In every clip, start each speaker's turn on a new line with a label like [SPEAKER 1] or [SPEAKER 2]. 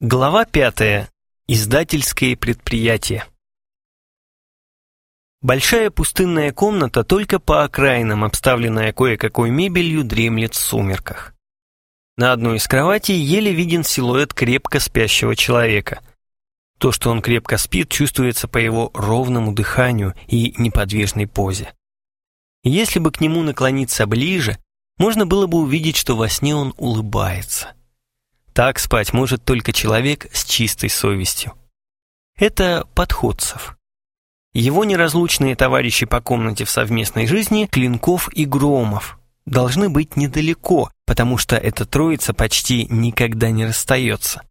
[SPEAKER 1] Глава пятая. Издательское предприятие. Большая пустынная комната, только по окраинам, обставленная кое-какой мебелью, дремлет в сумерках. На одной из кроватей еле виден силуэт крепко спящего человека. То, что он крепко спит, чувствуется по его ровному дыханию и неподвижной позе. Если бы к нему наклониться ближе, можно было бы увидеть, что во сне он улыбается. Так спать может только человек с чистой совестью. Это Подходцев. Его неразлучные товарищи по комнате в совместной жизни Клинков и Громов должны быть недалеко, потому что эта троица почти никогда не расстается.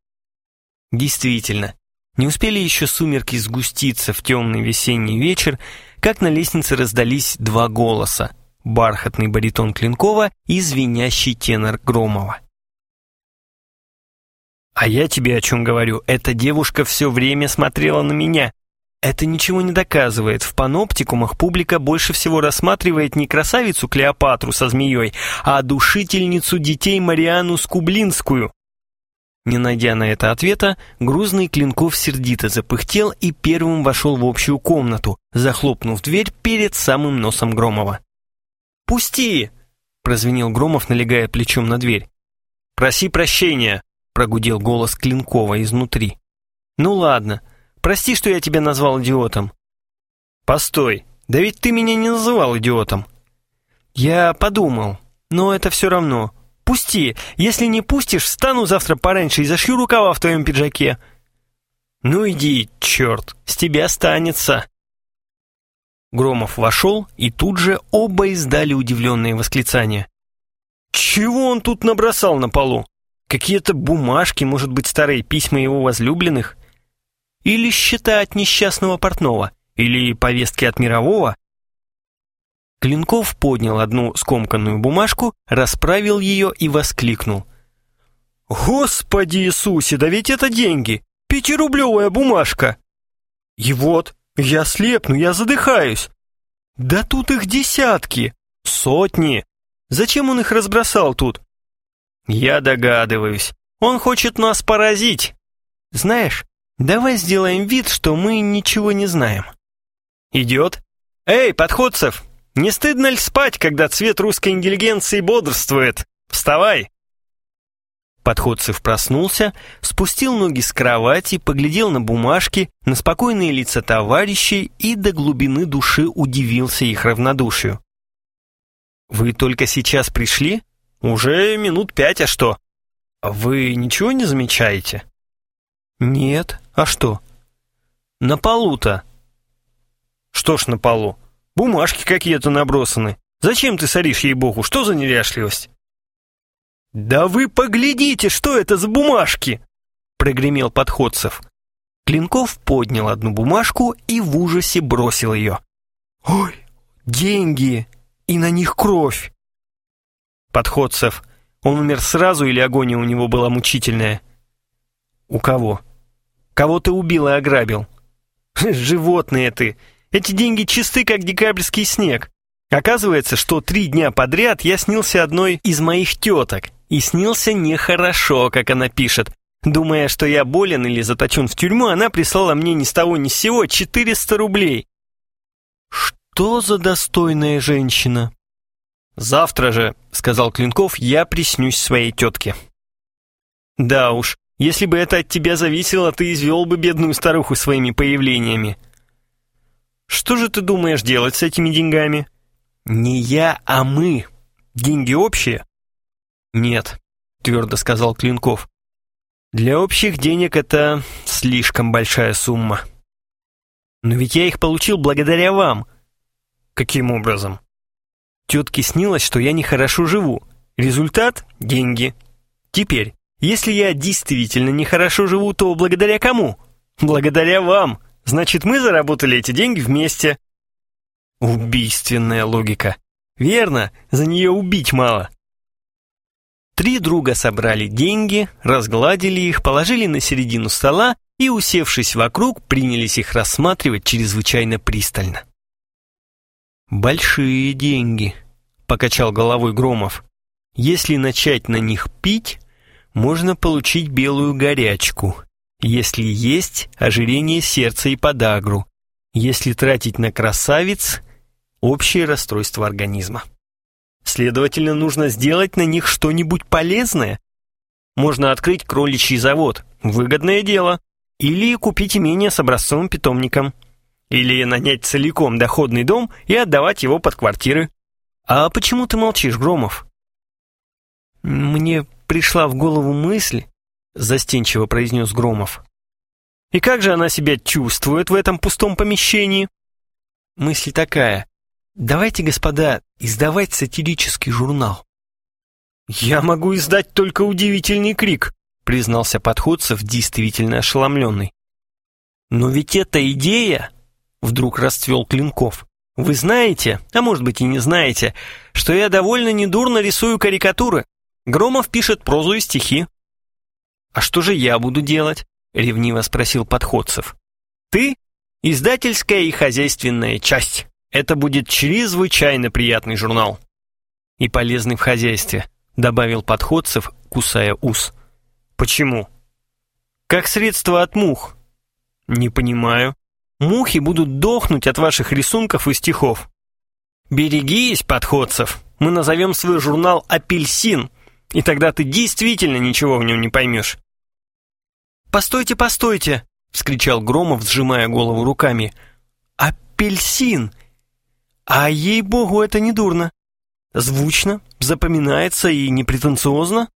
[SPEAKER 1] Действительно, не успели еще сумерки сгуститься в темный весенний вечер, как на лестнице раздались два голоса – бархатный баритон Клинкова и звенящий тенор Громова. А я тебе о чем говорю. Эта девушка все время смотрела на меня. Это ничего не доказывает. В паноптикумах публика больше всего рассматривает не красавицу Клеопатру со змеей, а душительницу детей Мариану Скублинскую. Не найдя на это ответа, грузный Клинков сердито запыхтел и первым вошел в общую комнату, захлопнув дверь перед самым носом Громова. «Пусти!» — прозвенел Громов, налегая плечом на дверь. «Проси прощения!» Прогудел голос Клинкова изнутри. «Ну ладно, прости, что я тебя назвал идиотом». «Постой, да ведь ты меня не называл идиотом». «Я подумал, но это все равно. Пусти, если не пустишь, встану завтра пораньше и зашью рукава в твоем пиджаке». «Ну иди, черт, с тебя останется». Громов вошел, и тут же оба издали удивленные восклицания. «Чего он тут набросал на полу?» Какие-то бумажки, может быть, старые письма его возлюбленных? Или счета от несчастного портного? Или повестки от мирового? Клинков поднял одну скомканную бумажку, расправил ее и воскликнул. «Господи Иисусе, да ведь это деньги! Пятирублевая бумажка!» «И вот, я слепну, я задыхаюсь!» «Да тут их десятки! Сотни! Зачем он их разбросал тут? «Я догадываюсь. Он хочет нас поразить. Знаешь, давай сделаем вид, что мы ничего не знаем». «Идет? Эй, подходцев, не стыдно ли спать, когда цвет русской интеллигенции бодрствует? Вставай!» Подходцев проснулся, спустил ноги с кровати, поглядел на бумажки, на спокойные лица товарищей и до глубины души удивился их равнодушию. «Вы только сейчас пришли?» «Уже минут пять, а что? Вы ничего не замечаете?» «Нет, а что?» «На полу-то». «Что ж на полу? Бумажки какие-то набросаны. Зачем ты соришь ей-богу? Что за неряшливость?» «Да вы поглядите, что это за бумажки!» прогремел подходцев. Клинков поднял одну бумажку и в ужасе бросил ее. «Ой, деньги! И на них кровь! Подходцев. Он умер сразу или агония у него была мучительная? У кого? Кого ты убил и ограбил? Животные ты. Эти деньги чисты, как декабрьский снег. Оказывается, что три дня подряд я снился одной из моих теток. И снился нехорошо, как она пишет. Думая, что я болен или заточен в тюрьму, она прислала мне ни с того ни с сего 400 рублей. Что за достойная женщина? «Завтра же», — сказал Клинков, — «я приснюсь своей тетке». «Да уж, если бы это от тебя зависело, ты извел бы бедную старуху своими появлениями». «Что же ты думаешь делать с этими деньгами?» «Не я, а мы. Деньги общие?» «Нет», — твердо сказал Клинков. «Для общих денег это слишком большая сумма». «Но ведь я их получил благодаря вам». «Каким образом?» Тетке снилось, что я нехорошо живу. Результат – деньги. Теперь, если я действительно нехорошо живу, то благодаря кому? Благодаря вам. Значит, мы заработали эти деньги вместе. Убийственная логика. Верно, за нее убить мало. Три друга собрали деньги, разгладили их, положили на середину стола и, усевшись вокруг, принялись их рассматривать чрезвычайно пристально. «Большие деньги», — покачал головой Громов. «Если начать на них пить, можно получить белую горячку, если есть ожирение сердца и подагру, если тратить на красавиц – общее расстройство организма. Следовательно, нужно сделать на них что-нибудь полезное. Можно открыть кроличий завод, выгодное дело, или купить имение с образцовым питомником, или нанять целиком доходный дом и отдавать его под квартиры. А почему ты молчишь, Громов? Мне пришла в голову мысль, застенчиво произнес Громов. И как же она себя чувствует в этом пустом помещении? Мысль такая. Давайте, господа, издавать сатирический журнал. Я могу издать только удивительный крик, признался Подходцев, действительно ошеломленный. Но ведь эта идея, вдруг расцвел Клинков. Вы знаете, а может быть и не знаете, что я довольно недурно рисую карикатуры. Громов пишет прозу и стихи. «А что же я буду делать?» — ревниво спросил Подходцев. «Ты — издательская и хозяйственная часть. Это будет чрезвычайно приятный журнал». «И полезный в хозяйстве», — добавил Подходцев, кусая ус. «Почему?» «Как средство от мух». «Не понимаю. Мухи будут дохнуть от ваших рисунков и стихов». «Берегись, Подходцев. Мы назовем свой журнал «Апельсин», и тогда ты действительно ничего в нем не поймешь. «Постойте, постойте!» — вскричал Громов, сжимая голову руками. «Апельсин! А ей-богу, это не дурно. Звучно, запоминается и непретенциозно».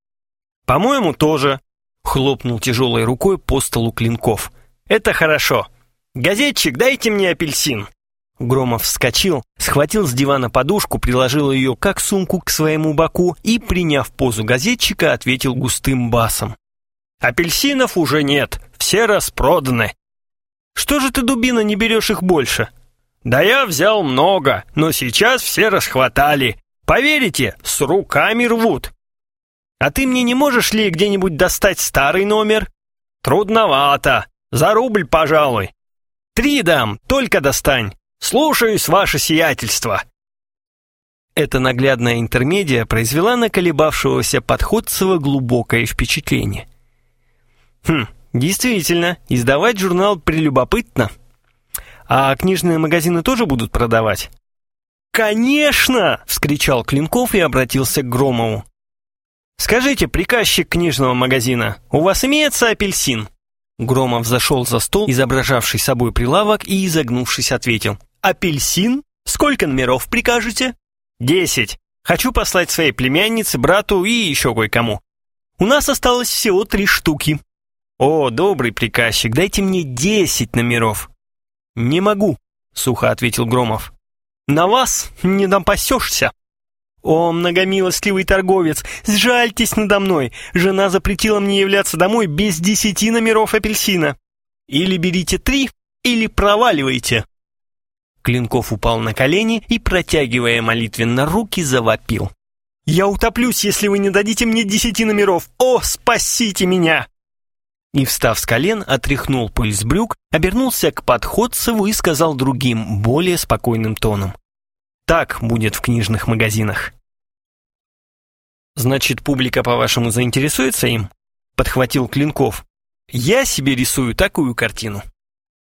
[SPEAKER 1] «По-моему, тоже», — хлопнул тяжелой рукой по столу Клинков. «Это хорошо. Газетчик, дайте мне апельсин». Громов вскочил, схватил с дивана подушку, приложил ее как сумку к своему боку и, приняв позу газетчика, ответил густым басом. «Апельсинов уже нет, все распроданы». «Что же ты, дубина, не берешь их больше?» «Да я взял много, но сейчас все расхватали. Поверите, с руками рвут». «А ты мне не можешь ли где-нибудь достать старый номер?» «Трудновато. За рубль, пожалуй». «Три дам, только достань». «Слушаюсь, ваше сиятельство!» Эта наглядная интермедия произвела на колебавшегося Подходцева глубокое впечатление. «Хм, действительно, издавать журнал прелюбопытно. А книжные магазины тоже будут продавать?» «Конечно!» — вскричал Клинков и обратился к Громову. «Скажите, приказчик книжного магазина, у вас имеется апельсин?» Громов зашел за стол, изображавший собой прилавок, и, изогнувшись, ответил. Апельсин? Сколько номеров прикажете? Десять. Хочу послать своей племяннице, брату и еще кое-кому. У нас осталось всего три штуки. О, добрый приказчик, дайте мне десять номеров. Не могу, сухо ответил Громов. На вас не напасешься. «О, многомилостливый торговец, сжальтесь надо мной! Жена запретила мне являться домой без десяти номеров апельсина. Или берите три, или проваливайте!» Клинков упал на колени и, протягивая молитвенно руки, завопил. «Я утоплюсь, если вы не дадите мне десяти номеров! О, спасите меня!» И, встав с колен, отряхнул пыль с брюк, обернулся к Подходцеву и сказал другим, более спокойным тоном. «Так будет в книжных магазинах». «Значит, публика, по-вашему, заинтересуется им?» Подхватил Клинков. «Я себе рисую такую картину».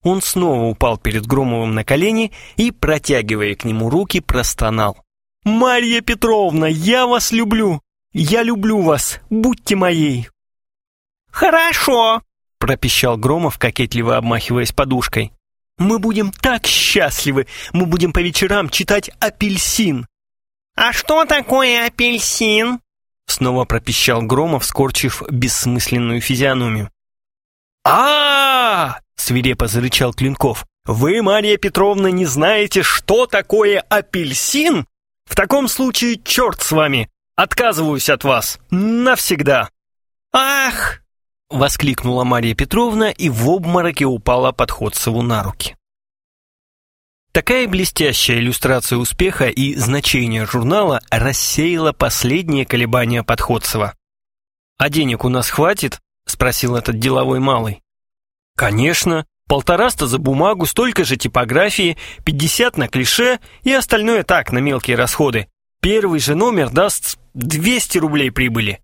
[SPEAKER 1] Он снова упал перед Громовым на колени и, протягивая к нему руки, простонал. «Марья Петровна, я вас люблю! Я люблю вас! Будьте моей!»
[SPEAKER 2] «Хорошо!»
[SPEAKER 1] — пропищал Громов, кокетливо обмахиваясь подушкой. «Мы будем так счастливы! Мы будем по вечерам читать «Апельсин».
[SPEAKER 2] «А что такое апельсин?»
[SPEAKER 1] Снова пропищал Громов, скорчив бессмысленную физиономию. а, -а, -а свирепо зарычал Клинков. «Вы, Мария Петровна, не знаете, что такое апельсин? В таком случае черт с вами! Отказываюсь от вас! Навсегда!»
[SPEAKER 2] «Ах!»
[SPEAKER 1] — воскликнула Мария Петровна и в обмороке упала Подходцеву на руки. Такая блестящая иллюстрация успеха и значения журнала рассеяла последние колебания Подходцева. «А денег у нас хватит?» — спросил этот деловой малый. Конечно, полтораста за бумагу, столько же типографии, 50 на клише и остальное так, на мелкие расходы. Первый же номер даст 200 рублей прибыли.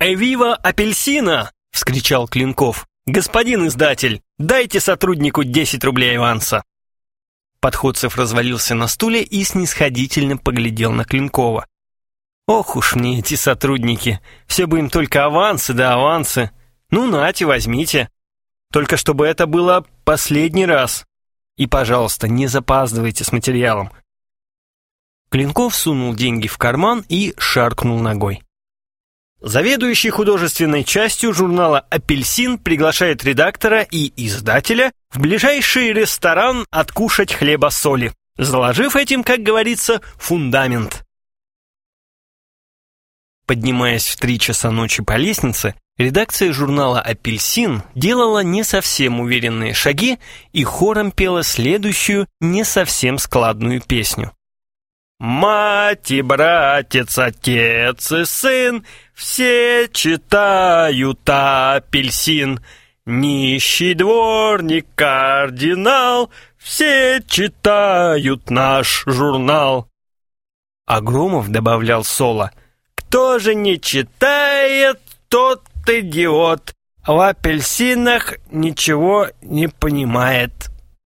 [SPEAKER 1] «Эвива апельсина!» — вскричал Клинков. «Господин издатель, дайте сотруднику 10 рублей аванса!» Подходцев развалился на стуле и снисходительно поглядел на Клинкова. «Ох уж мне эти сотрудники! Все бы им только авансы да авансы! Ну, нате, возьмите! Только чтобы это было последний раз! И, пожалуйста, не запаздывайте с материалом!» Клинков сунул деньги в карман и шаркнул ногой. Заведующий художественной частью журнала «Апельсин» приглашает редактора и издателя в ближайший ресторан откушать хлеба-соли, заложив этим, как говорится, фундамент. Поднимаясь в три часа ночи по лестнице, редакция журнала «Апельсин» делала не совсем уверенные шаги и хором пела следующую, не совсем складную песню. Мать и братец, отец и сын, все читают апельсин. Нищий дворник, кардинал, все читают наш журнал. Агромов добавлял соло. Кто же не читает, тот идиот. В апельсинах ничего не понимает.